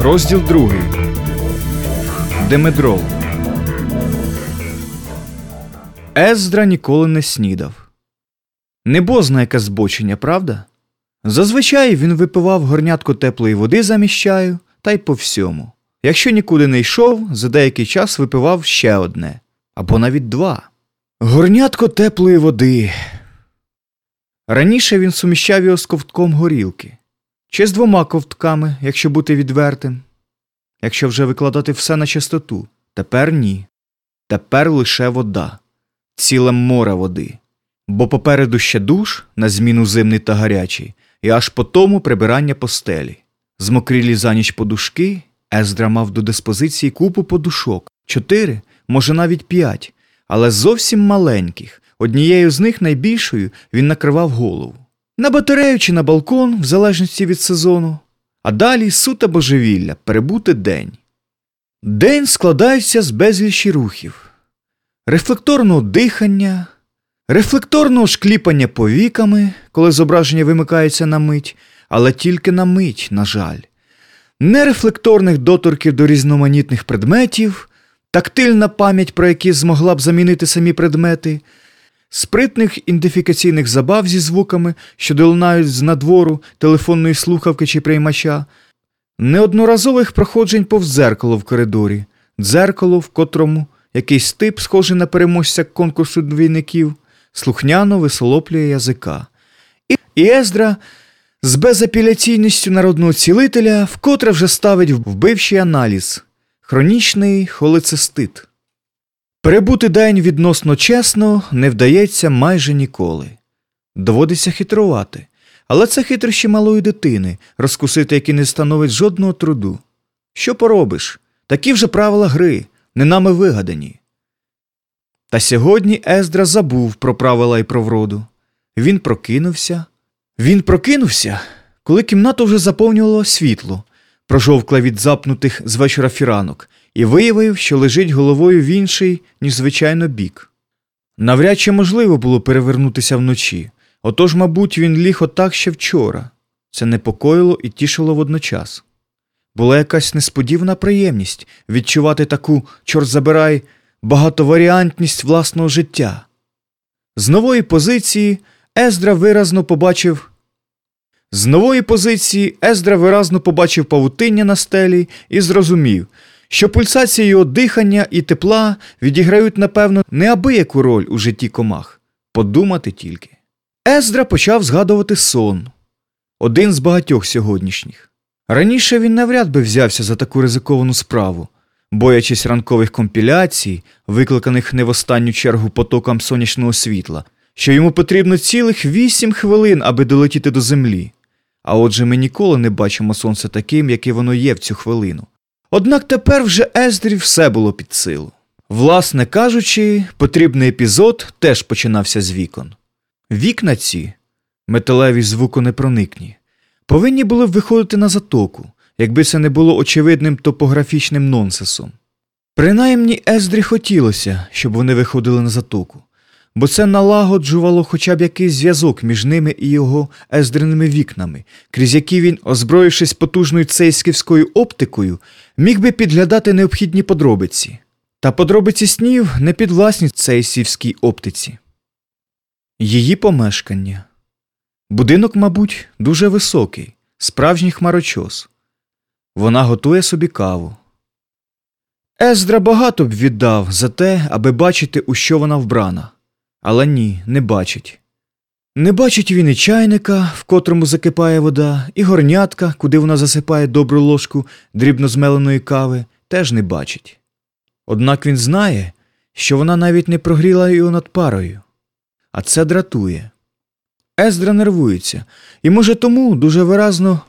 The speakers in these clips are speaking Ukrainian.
Розділ другий. Демедрол. Ездра ніколи не снідав. Небозна яке збочення, правда? Зазвичай він випивав горнятку теплої води замість чаю та й по всьому. Якщо нікуди не йшов, за деякий час випивав ще одне або навіть два. Горнятко теплої води. Раніше він суміщав його з ковтком горілки, чи з двома ковтками, якщо бути відвертим. Якщо вже викладати все на чистоту, тепер ні. Тепер лише вода, ціле море води. Бо попереду ще душ, на зміну зимний та гарячий, і аж по тому прибирання постелі. Змокрілі за ніч подушки, Ездра мав до диспозиції купу подушок, чотири, може навіть п'ять, але зовсім маленьких. Однією з них найбільшою він накривав голову. На батарею чи на балкон, в залежності від сезону, а далі сута божевілля перебути день. День складається з безлічі рухів, рефлекторного дихання, рефлекторного шкліпання повіками, коли зображення вимикається на мить, але тільки на мить, на жаль, нерефлекторних доторків до різноманітних предметів, тактильна пам'ять, про які змогла б замінити самі предмети, спритних ідентифікаційних забав зі звуками, що долунають з надвору телефонної слухавки чи приймача, неодноразових проходжень повз дзеркало в коридорі, дзеркало, в котрому якийсь тип, схожий на переможця конкурсу двійників, слухняно висолоплює язика. І, Ездра з безапеляційністю народного цілителя вкотре вже ставить вбивчий аналіз хронічний холецистит. Перебути день відносно чесно не вдається майже ніколи. Доводиться хитрувати, але це хитрощі малої дитини, розкусити які не становить жодного труду. Що поробиш? Такі вже правила гри, не нами вигадані. Та сьогодні Ездра забув про правила і про вроду. Він прокинувся. Він прокинувся, коли кімнату вже заповнювало світло, прожовкла від запнутих з вечора фіранок, і виявив, що лежить головою в інший, ніж звичайно, бік. Навряд чи можливо було перевернутися вночі, отож, мабуть, він ліг отак ще вчора. Це непокоїло і тішило водночас. Була якась несподівана приємність відчувати таку, чорт забирай, багатоваріантність власного життя. З нової позиції Ездра виразно побачив. З нової позиції Ездра виразно побачив павутиння на стелі і зрозумів, що пульсація його дихання і тепла відіграють, напевно, неабияку роль у житті комах. Подумати тільки. Ездра почав згадувати сон один з багатьох сьогоднішніх. Раніше він навряд би взявся за таку ризиковану справу, боячись ранкових компіляцій, викликаних не в останню чергу потоком сонячного світла, що йому потрібно цілих вісім хвилин, аби долетіти до землі. А отже, ми ніколи не бачимо сонце таким, яке воно є в цю хвилину. Однак тепер вже Ездрі все було під силу. Власне кажучи, потрібний епізод теж починався з вікон. Вікна ці, металеві звуконепроникні, повинні були б виходити на затоку, якби це не було очевидним топографічним нонсенсом. Принаймні Ездрі хотілося, щоб вони виходили на затоку, бо це налагоджувало хоча б якийсь зв'язок між ними і його ездреними вікнами, крізь які він, озброївшись потужною цейсківською оптикою, міг би підглядати необхідні подробиці. Та подробиці снів не підвласні цейсівській оптиці. Її помешкання. Будинок, мабуть, дуже високий, справжній хмарочос. Вона готує собі каву. Ездра багато б віддав за те, аби бачити, у що вона вбрана. Але ні, не бачить. Не бачить він і чайника, в котрому закипає вода, і горнятка, куди вона засипає добру ложку дрібно змеленої кави, теж не бачить. Однак він знає, що вона навіть не прогріла його над парою, а це дратує. Ездра нервується, і, може, тому дуже виразно,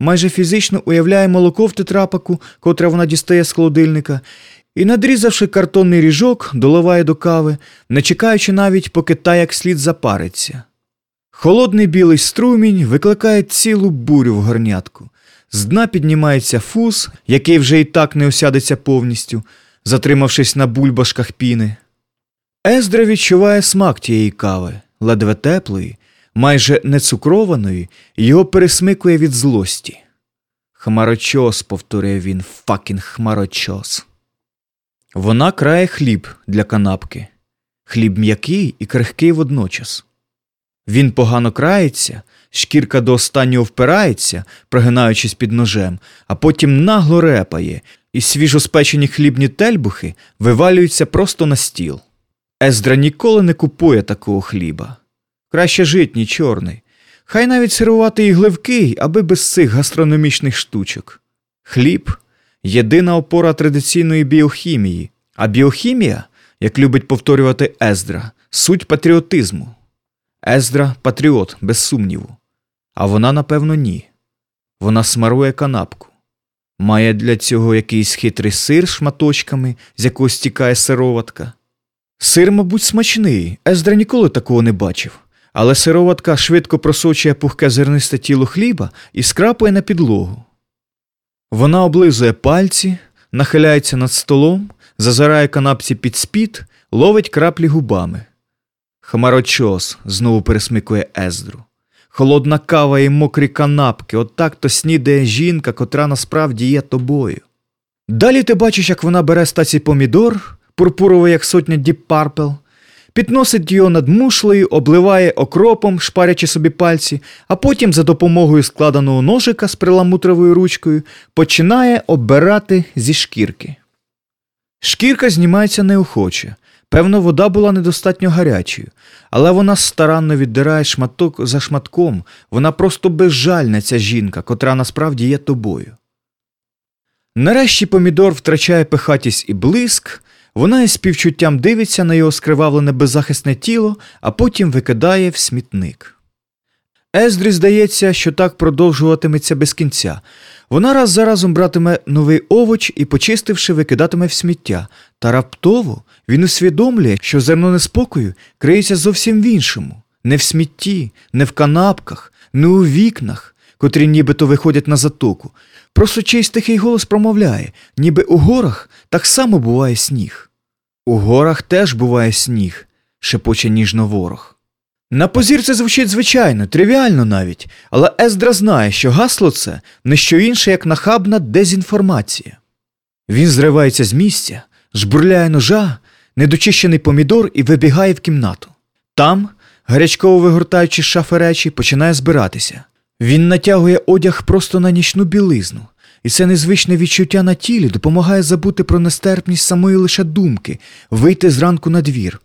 майже фізично уявляє молоко в тетрапаку, котре вона дістає з холодильника, і, надрізавши картонний ріжок, доливає до кави, не чекаючи навіть, поки та як слід запариться. Холодний білий струмінь викликає цілу бурю в горнятку. З дна піднімається фуз, який вже і так не осядеться повністю, затримавшись на бульбашках піни. Ездра відчуває смак тієї кави, ледве теплої, майже не цукрованої, його пересмикує від злості. Хмарочос, повторює він, факін хмарочос. Вона крає хліб для канапки. Хліб м'який і крихкий водночас. Він погано крається, шкірка до останнього впирається, прогинаючись під ножем, а потім нагло репає, і свіжоспечені хлібні тельбухи вивалюються просто на стіл. Ездра ніколи не купує такого хліба. Краще житній чорний. Хай навіть сирувати і гливкий, аби без цих гастрономічних штучок. Хліб єдина опора традиційної біохімії, а біохімія, як любить повторювати Ездра, суть патріотизму. Ездра патріот, без сумніву. А вона, напевно, ні. Вона смарує канапку. Має для цього якийсь хитрий сир шматочками, з якого стікає сироватка. Сир, мабуть, смачний, Ездра ніколи такого не бачив, але сироватка швидко просочує пухке зернисте тіло хліба і скрапує на підлогу. Вона облизує пальці, нахиляється над столом, зазирає канапці під спід, ловить краплі губами. Хмарочос знову пересмикує Ездру. Холодна кава і мокрі канапки, отак то снідає жінка, котра насправді є тобою. Далі ти бачиш, як вона бере стаці помідор, пурпуровий, як сотня Deep Purple, підносить його над мушлею, обливає окропом, шпарячи собі пальці, а потім за допомогою складеного ножика з приламутровою ручкою починає оббирати зі шкірки. Шкірка знімається неохоче. Певно, вода була недостатньо гарячою, але вона старанно віддирає шматок за шматком, вона просто безжальна ця жінка, котра насправді є тобою. Нарешті помідор втрачає пихатість і блиск, вона із співчуттям дивиться на його скривавлене беззахисне тіло, а потім викидає в смітник. Ездрі здається, що так продовжуватиметься без кінця. Вона раз за разом братиме новий овоч і, почистивши, викидатиме в сміття, та раптово він усвідомлює, що зерно неспокою криється зовсім в іншому не в смітті, не в канапках, не у вікнах, котрі нібито виходять на затоку. Просто чийсь тихий голос промовляє, ніби у горах так само буває сніг. У горах теж буває сніг, шепоче ніжно ворог. На позір це звучить звичайно, тривіально навіть, але Ездра знає, що гасло це не що інше, як нахабна дезінформація. Він зривається з місця, жбурляє ножа, недочищений помідор і вибігає в кімнату. Там, гарячково вигортаючи з шафи речі, починає збиратися. Він натягує одяг просто на нічну білизну, і це незвичне відчуття на тілі допомагає забути про нестерпність самої лише думки, вийти зранку на двір.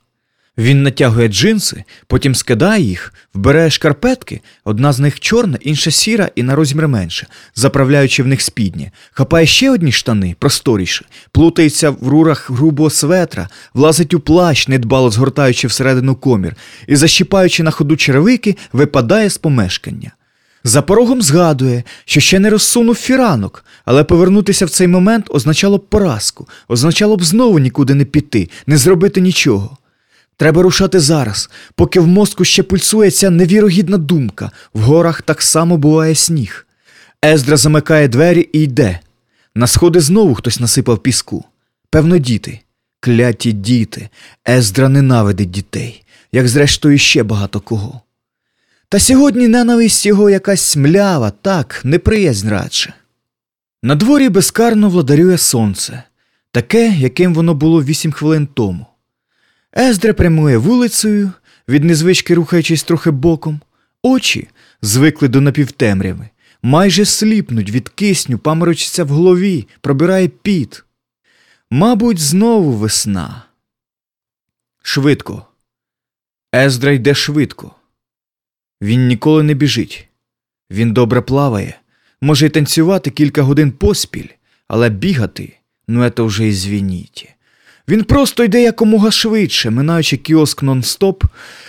Він натягує джинси, потім скидає їх, вбирає шкарпетки, одна з них чорна, інша сіра і на розмір менше, заправляючи в них спідні, хапає ще одні штани, просторіше, плутається в рурах грубого светра, влазить у плащ, недбало згортаючи всередину комір, і, защіпаючи на ходу черевики, випадає з помешкання. За порогом згадує, що ще не розсунув фіранок, але повернутися в цей момент означало б поразку, означало б знову нікуди не піти, не зробити нічого. Треба рушати зараз, поки в мозку ще пульсує ця невірогідна думка. В горах так само буває сніг. Ездра замикає двері і йде. На сходи знову хтось насипав піску. Певно, діти. Кляті діти. Ездра ненавидить дітей, як зрештою ще багато кого. Та сьогодні ненависть його якась млява, так, неприязнь радше. На дворі безкарно владарює сонце, таке, яким воно було вісім хвилин тому. Ездра прямує вулицею, від незвички рухаючись трохи боком, очі, звикли до напівтемряви, майже сліпнуть від кисню, паморочиться в голові, пробирає піт. Мабуть, знову весна. Швидко. Ездра йде швидко. Він ніколи не біжить. Він добре плаває, може й танцювати кілька годин поспіль, але бігати ну це вже ізвініть. Він просто йде якомога швидше, минаючи кіоск нон-стоп,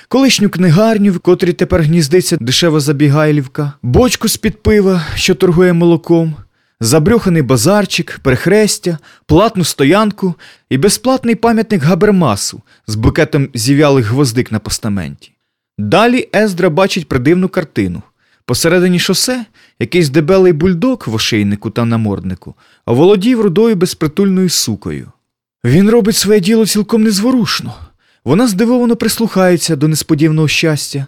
колишню книгарню, в котрій тепер гніздиться дешева забігайлівка, бочку з-під пива, що торгує молоком, забрюханий базарчик, перехрестя, платну стоянку і безплатний пам'ятник Габермасу з букетом зів'ялих гвоздик на постаменті. Далі Ездра бачить придивну картину. Посередині шосе якийсь дебелий бульдог в ошейнику та наморднику оволодів рудою безпритульною сукою. Він робить своє діло цілком незворушно. Вона здивовано прислухається до несподіваного щастя,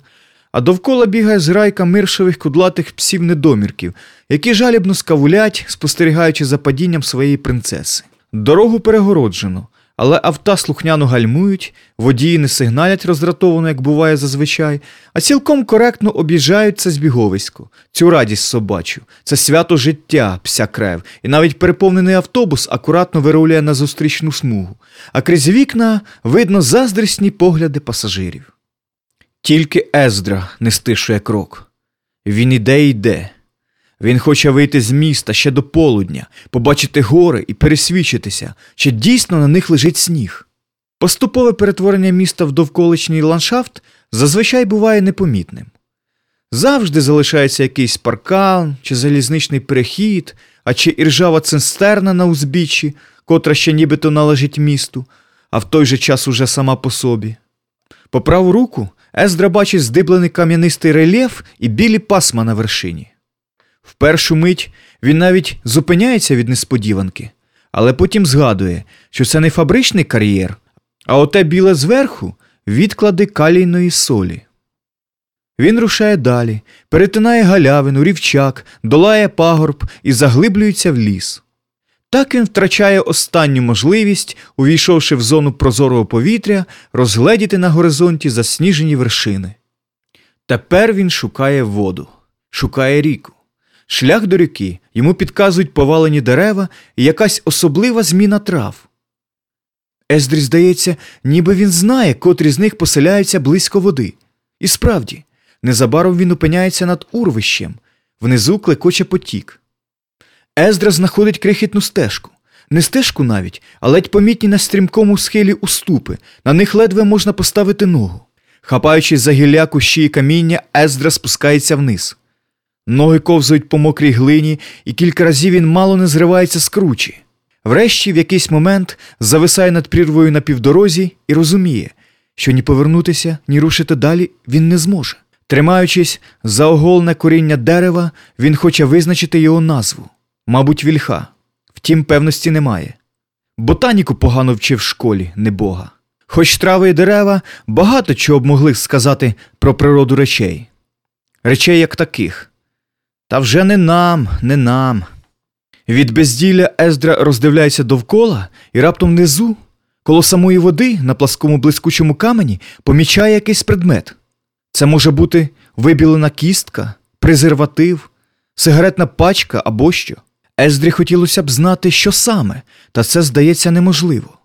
а довкола бігає зграйка миршових кудлатих псів недомірків, які жалібно скавулять, спостерігаючи за падінням своєї принцеси. Дорогу перегороджено, але авто слухняно гальмують, водії не сигналять роздратовано, як буває зазвичай, а цілком коректно об'їжджають це збіговисько, цю радість собачу, це свято життя, пся крев, і навіть переповнений автобус акуратно вирулює на зустрічну смугу, а крізь вікна видно заздрісні погляди пасажирів. Тільки Ездра не стишує крок. Він іде йде. Він хоче вийти з міста ще до полудня, побачити гори і пересвідчитися, чи дійсно на них лежить сніг. Поступове перетворення міста в довколишній ландшафт зазвичай буває непомітним. Завжди залишається якийсь паркан чи залізничний перехід, а чи іржава цистерна на узбіччі, котра ще нібито належить місту, а в той же час уже сама по собі. По праву руку Ездра бачить здиблений кам'янистий рельєф і білі пасма на вершині. В першу мить він навіть зупиняється від несподіванки, але потім згадує, що це не фабричний кар'єр, а оте біле зверху відклади калійної солі. Він рушає далі, перетинає галявину, рівчак, долає пагорб і заглиблюється в ліс. Так він втрачає останню можливість, увійшовши в зону прозорого повітря, розгледіти на горизонті засніжені вершини. Тепер він шукає воду, шукає ріку. Шлях до ріки йому підказують повалені дерева і якась особлива зміна трав. Ездрі здається, ніби він знає, котрі з них поселяються близько води. І справді, незабаром він опиняється над урвищем, внизу клекоче потік. Ездра знаходить крихітну стежку. Не стежку навіть, а ледь помітні на стрімкому схилі уступи, на них ледве можна поставити ногу. Хапаючись за гілля кущі і каміння, Ездра спускається вниз. Ноги ковзають по мокрій глині, і кілька разів він мало не зривається з кручі. Врешті, в якийсь момент, зависає над прірвою на півдорозі і розуміє, що ні повернутися, ні рушити далі він не зможе. Тримаючись за оголне коріння дерева, він хоче визначити його назву мабуть, вільха. Втім, певності немає. Ботаніку погано вчив в школі, не Бога. Хоч трави і дерева багато чого б могли сказати про природу речей. Речей як таких. Та вже не нам, не нам. Від безділля Ездра роздивляється довкола і раптом внизу, коло самої води, на пласкому блискучому камені, помічає якийсь предмет. Це може бути вибілена кістка, презерватив, сигаретна пачка або що. Ездрі хотілося б знати, що саме, та це здається неможливо.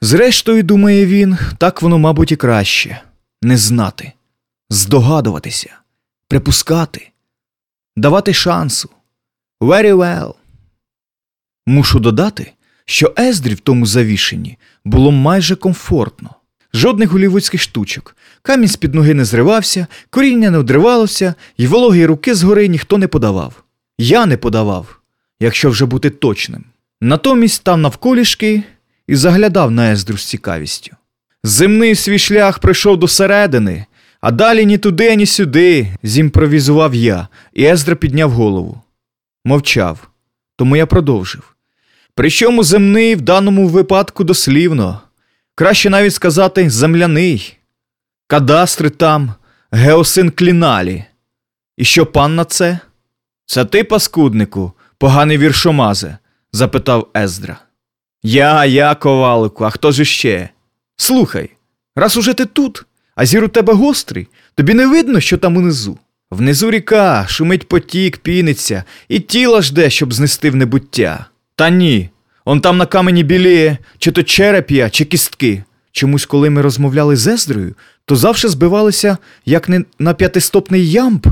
Зрештою, думає він, так воно, мабуть, і краще не знати, здогадуватися, припускати, давати шансу. Very well. Мушу додати, що Ездрі в тому завішенні було майже комфортно. Жодних голівудських штучок. Камінь з під ноги не зривався, коріння не одривалося, і вологі руки згори ніхто не подавав. Я не подавав, якщо вже бути точним. Натомість став навколішки і заглядав на Ездру з цікавістю. Земний свій шлях прийшов до середини, а далі ні туди, ні сюди, зімпровізував я, і Ездра підняв голову. Мовчав, тому я продовжив. Причому земний в даному випадку дослівно, краще навіть сказати земляний, кадастри там, геосин кліналі. І що пан на це? Це ти, паскуднику, поганий віршомазе? запитав Ездра. Я, я, ковалику, а хто ж іще? Слухай, раз уже ти тут, а зір у тебе гострий, тобі не видно, що там унизу. Внизу ріка, шумить потік, піниться, і тіла жде, щоб знести в небуття. Та ні. Он там на камені біліє, чи то череп'я, чи кістки. Чомусь, коли ми розмовляли з Ездрою, то завжди збивалися як не на п'ятистопний ямб,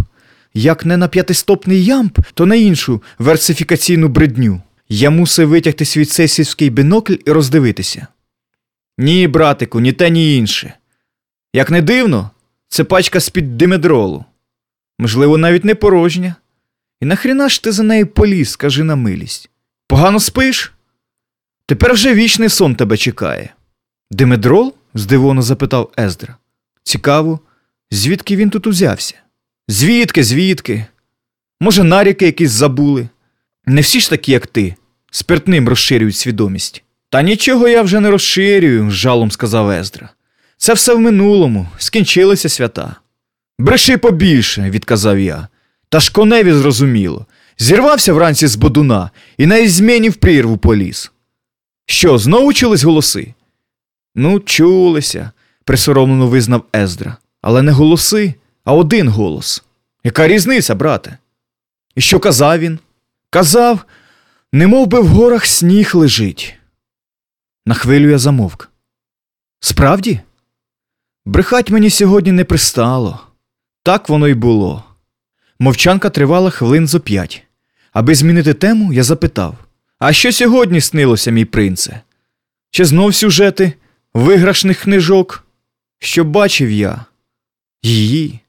як не на п'ятистопний ямб, то на іншу версифікаційну бредню. Я мусив витягти свій цесівський бінокль і роздивитися. Ні, братику, ні те, ні інше. Як не дивно, це пачка з-під димедролу. Можливо, навіть не порожня. І нахріна ж ти за нею поліз, скажи на милість. Погано спиш? Тепер вже вічний сон тебе чекає. Димедрол? здивовано запитав Ездра. Цікаво, звідки він тут узявся? Звідки, звідки? Може, наріки якісь забули? Не всі ж такі, як ти, спиртним розширюють свідомість. Та нічого я вже не розширюю, з жалом сказав Ездра. Це все в минулому, скінчилися свята. Бреши побільше, відказав я. Та ж коневі зрозуміло. Зірвався вранці з бодуна і на ізмені в прірву поліз. Що, знову чулись голоси? Ну, чулися, присоромлено визнав Ездра. Але не голоси, а один голос. Яка різниця, брате? І що казав він? Казав, немов би в горах сніг лежить. На хвилю я замовк. Справді? Брехать мені сьогодні не пристало. Так воно й було. Мовчанка тривала хвилин зо п'ять. Аби змінити тему, я запитав: А що сьогодні снилося, мій принце? Чи знов сюжети виграшних книжок? Що бачив я? Її,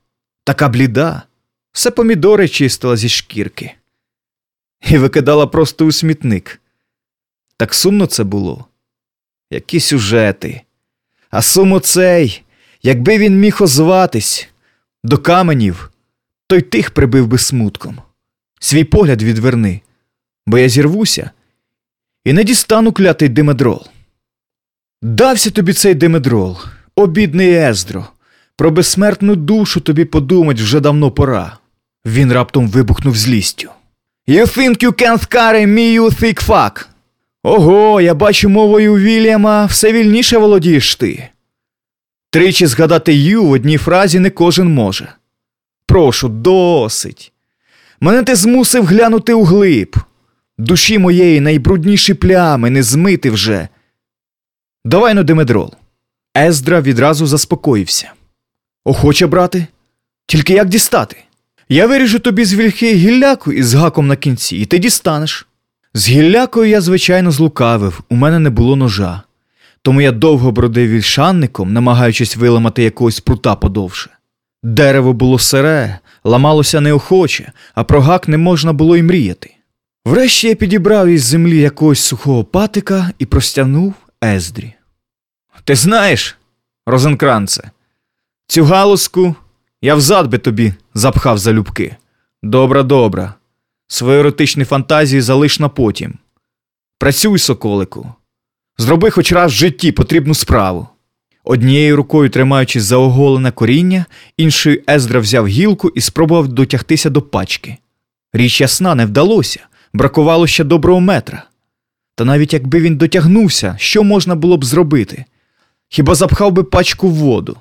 така бліда, все помідори чистила зі шкірки і викидала просто у смітник. Так сумно це було. Які сюжети. А сум оцей, якби він міг озватись до каменів, то й тих прибив би смутком. Свій погляд відверни, бо я зірвуся і не дістану клятий димедрол. Дався тобі цей димедрол, о бідний Ездро, про безсмертну душу тобі подумать вже давно пора. Він раптом вибухнув злістю. You think you can carry me, you thick fuck? Ого, я бачу мовою Вільяма все вільніше володієш ти. Тричі згадати ю в одній фразі не кожен може. Прошу, досить. Мене ти змусив глянути у глиб. Душі моєї найбрудніші плями не змити вже. Давай ну Демедрол. Ездра відразу заспокоївся. Охоче, брати? Тільки як дістати? Я виріжу тобі з вільхи гілляку із гаком на кінці, і ти дістанеш. З гіллякою я, звичайно, злукавив, у мене не було ножа. Тому я довго бродив вільшанником, намагаючись виламати якогось прута подовше. Дерево було сире, ламалося неохоче, а про гак не можна було й мріяти. Врешті я підібрав із землі якогось сухого патика і простягнув Ездрі. Ти знаєш, Розенкранце, цю галузку я взад би тобі запхав залюбки. Добра, добра. Свої еротичні фантазії залиш на потім. Працюй, соколику. Зроби хоч раз в житті потрібну справу. Однією рукою тримаючись за оголене коріння, іншою Ездра взяв гілку і спробував дотягтися до пачки. Річ ясна не вдалося, бракувало ще доброго метра. Та навіть якби він дотягнувся, що можна було б зробити? Хіба запхав би пачку в воду?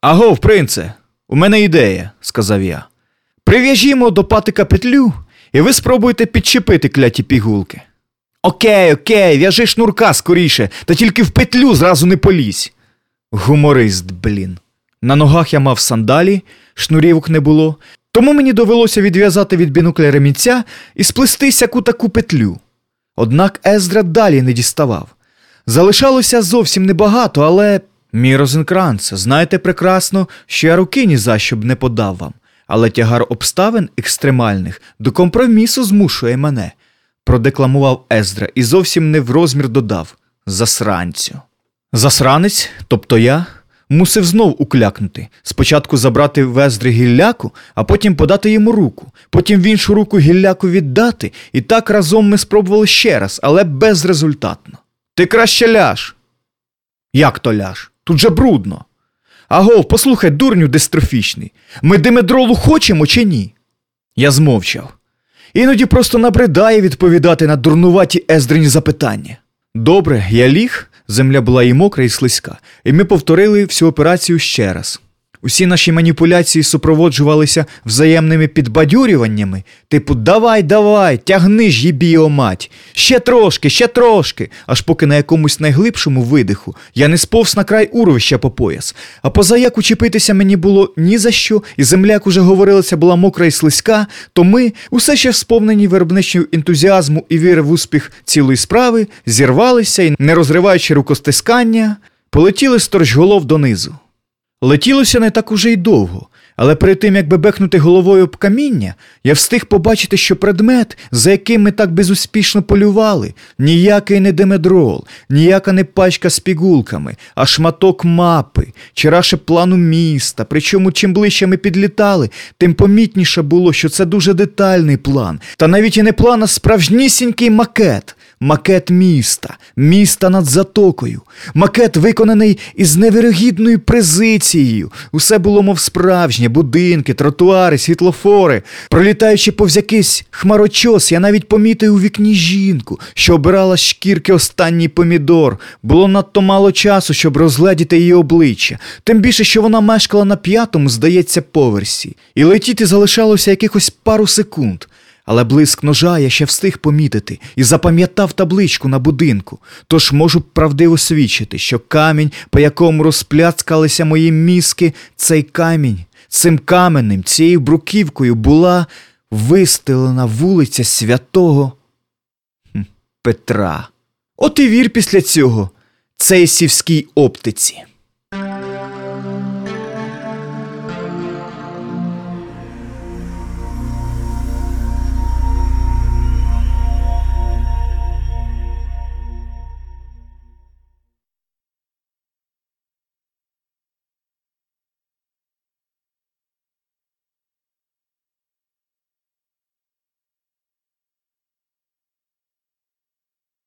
Агов, принце, у мене ідея, сказав я. Прив'яжімо до патика петлю, і ви спробуєте підчепити кляті пігулки. Окей, окей, в'яжи шнурка скоріше, та тільки в петлю зразу не полізь. Гуморист, блін. На ногах я мав сандалі, шнурівок не було, тому мені довелося відв'язати від бінокля ремінця і сплести сяку таку петлю. Однак Ездра далі не діставав. Залишалося зовсім небагато, але. Мій Розенкранце, знаєте прекрасно, що я руки ні за що б не подав вам, але тягар обставин екстремальних до компромісу змушує мене, продекламував Ездра і зовсім не в розмір додав засранцю. Засранець, тобто я, мусив знов уклякнути, спочатку забрати в Ездри гілляку, а потім подати йому руку, потім в іншу руку гілляку віддати, і так разом ми спробували ще раз, але безрезультатно. Ти краще ляж. Як то ляж? Тут же брудно. Агов, послухай, дурню дистрофічний, ми димедролу хочемо чи ні? Я змовчав. Іноді просто набридає відповідати на дурнуваті ездрині запитання. Добре, я ліг, земля була і мокра, і слизька, і ми повторили всю операцію ще раз. Усі наші маніпуляції супроводжувалися взаємними підбадьорюваннями, типу давай, давай, тягни ж їбі його мать, ще трошки, ще трошки, аж поки на якомусь найглибшому видиху я не сповз на край урвища по пояс, а поза як учепитися мені було ні за що, і земля, як уже говорилося, була мокра і слизька, то ми, усе ще сповнені виробничого ентузіазму і віри в успіх цілої справи, зірвалися і, не розриваючи рукостискання, полетіли сторожголов донизу. Летілося не так уже й довго, але перед тим, як бебехнути головою об каміння, я встиг побачити, що предмет, за яким ми так безуспішно полювали, ніякий не демедрол, ніяка не пачка з пігулками, а шматок мапи, чи раше плану міста. Причому чим ближче ми підлітали, тим помітніше було, що це дуже детальний план, та навіть і не план, а справжнісінький макет. Макет міста, міста над затокою, макет, виконаний із невирогідною презицією. Усе було, мов справжнє, будинки, тротуари, світлофори. Пролітаючи повз якийсь хмарочос, я навіть помітив у вікні жінку, що обирала шкірки останній помідор. Було надто мало часу, щоб розгледіти її обличчя. Тим більше, що вона мешкала на п'ятому, здається, поверсі, і летіти залишалося якихось пару секунд. Але блиск ножа я ще встиг помітити і запам'ятав табличку на будинку, тож можу правдиво свідчити, що камінь, по якому розпляцкалися мої мізки, цей камінь, цим каменем, цією бруківкою була вистелена вулиця святого Петра. От і вір після цього цей сівській оптиці.